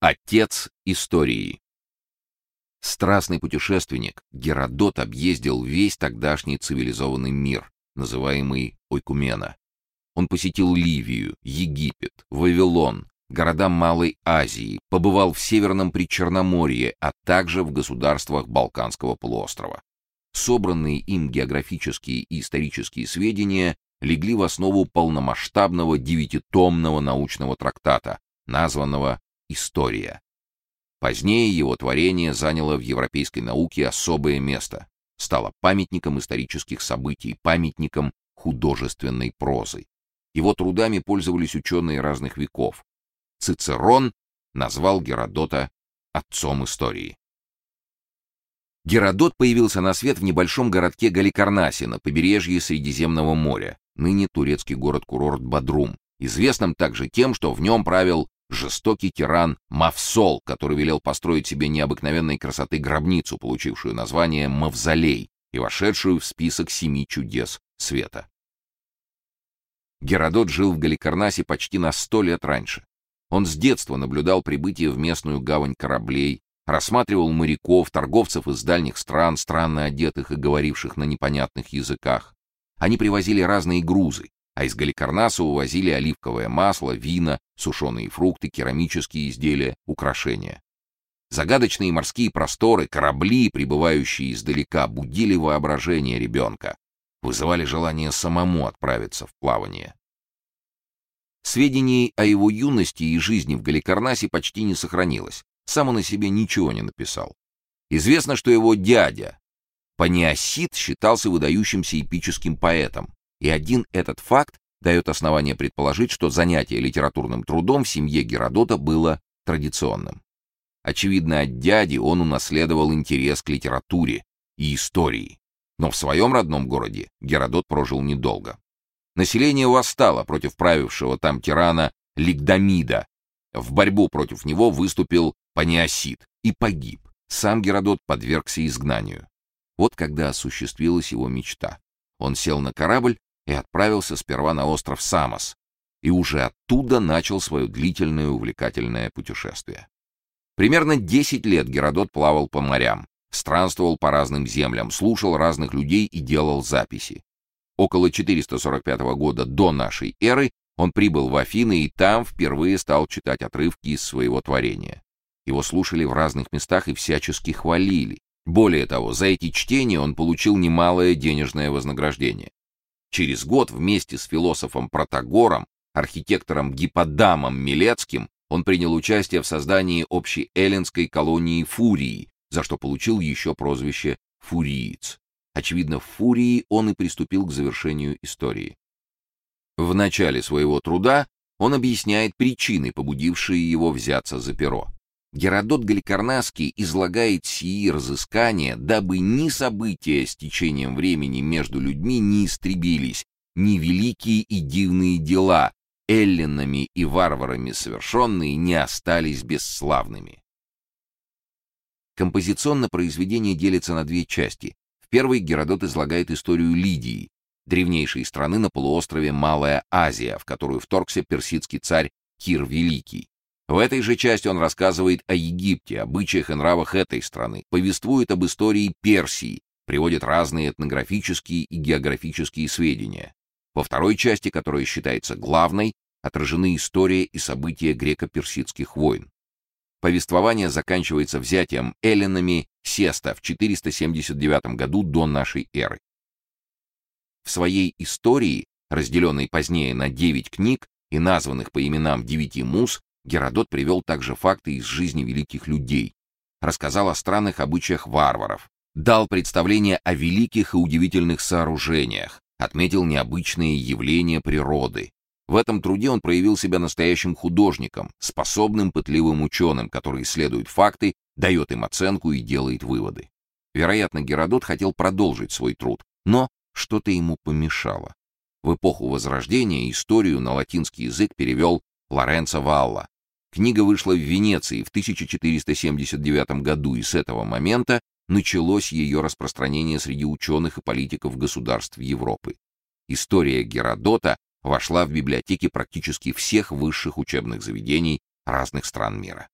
Отец истории. Страстный путешественник, Геродот объездил весь тогдашний цивилизованный мир, называемый Ойкумена. Он посетил Ливию, Египет, Вавилон, города Малой Азии, побывал в Северном Причерноморье, а также в государствах Балканского полуострова. Собранные им географические и исторические сведения легли в основу полномасштабного девятитомного научного трактата, названного «История». Позднее его творение заняло в европейской науке особое место, стало памятником исторических событий, памятником художественной прозы. Его трудами пользовались ученые разных веков. Цицерон назвал Геродота отцом истории. Геродот появился на свет в небольшом городке Галикарнасе на побережье Средиземного моря, ныне турецкий город-курорт Бадрум, известным также тем, что в нем правил жестокий тиран Мавсол, который велел построить себе необыкновенной красоты гробницу, получившую название Мавзолей и вошедшую в список семи чудес света. Геродот жил в Галикарнасе почти на сто лет раньше. Он с детства наблюдал прибытие в местную гавань кораблей, рассматривал моряков, торговцев из дальних стран, странно одетых и говоривших на непонятных языках. Они привозили разные грузы, а из Галикарнаса увозили оливковое масло, вина, сушеные фрукты, керамические изделия, украшения. Загадочные морские просторы, корабли, прибывающие издалека, будили воображение ребенка, вызывали желание самому отправиться в плавание. Сведений о его юности и жизни в Галикарнасе почти не сохранилось. Сам он о себе ничего не написал. Известно, что его дядя, Паниосид считался выдающимся эпическим поэтом, и один этот факт дает основание предположить, что занятие литературным трудом в семье Геродота было традиционным. Очевидно, от дяди он унаследовал интерес к литературе и истории, но в своем родном городе Геродот прожил недолго. Население восстало против правившего там тирана Лигдамида. В борьбу против него выступил Паниосид и погиб. Сам Геродот подвергся изгнанию. Вот когда осуществилась его мечта. Он сел на корабль и отправился сперва на остров Самос, и уже оттуда начал свое длительное увлекательное путешествие. Примерно 10 лет Геродот плавал по морям, странствовал по разным землям, слушал разных людей и делал записи. Около 445 года до нашей эры он прибыл в Афины и там впервые стал читать отрывки из своего творения. Его слушали в разных местах и всячески хвалили. Более того, за эти чтения он получил немалое денежное вознаграждение. Через год вместе с философом Протагором, архитектором Гипподамом Милецким, он принял участие в создании общей эллинской колонии Фурии, за что получил еще прозвище Фуриец. Очевидно, в Фурии он и приступил к завершению истории. В начале своего труда он объясняет причины, побудившие его взяться за перо. Геродот Галикарнасский излагает сии разыскания, дабы ни события с течением времени между людьми не истребились, ни великие и дивные дела, эллинами и варварами совершенные, не остались бесславными. Композиционно произведение делится на две части. В первой Геродот излагает историю Лидии, древнейшей страны на полуострове Малая Азия, в которую вторгся персидский царь Кир Великий. В этой же части он рассказывает о Египте, обычаях и нравах этой страны, повествует об истории Персии, приводит разные этнографические и географические сведения. Во второй части, которая считается главной, отражены история и события греко-персидских войн. Повествование заканчивается взятием эллинами Сеста в 479 году до нашей эры. В своей истории, разделенной позднее на девять книг и названных по именам девяти муз, Геродот привел также факты из жизни великих людей, рассказал о странных обычаях варваров, дал представление о великих и удивительных сооружениях, отметил необычные явления природы. В этом труде он проявил себя настоящим художником, способным пытливым ученым, который исследует факты, дает им оценку и делает выводы. Вероятно, Геродот хотел продолжить свой труд, но что-то ему помешало. В эпоху Возрождения историю на латинский язык перевел Лоренцо Валла, Книга вышла в Венеции в 1479 году, и с этого момента началось ее распространение среди ученых и политиков государств Европы. История Геродота вошла в библиотеки практически всех высших учебных заведений разных стран мира.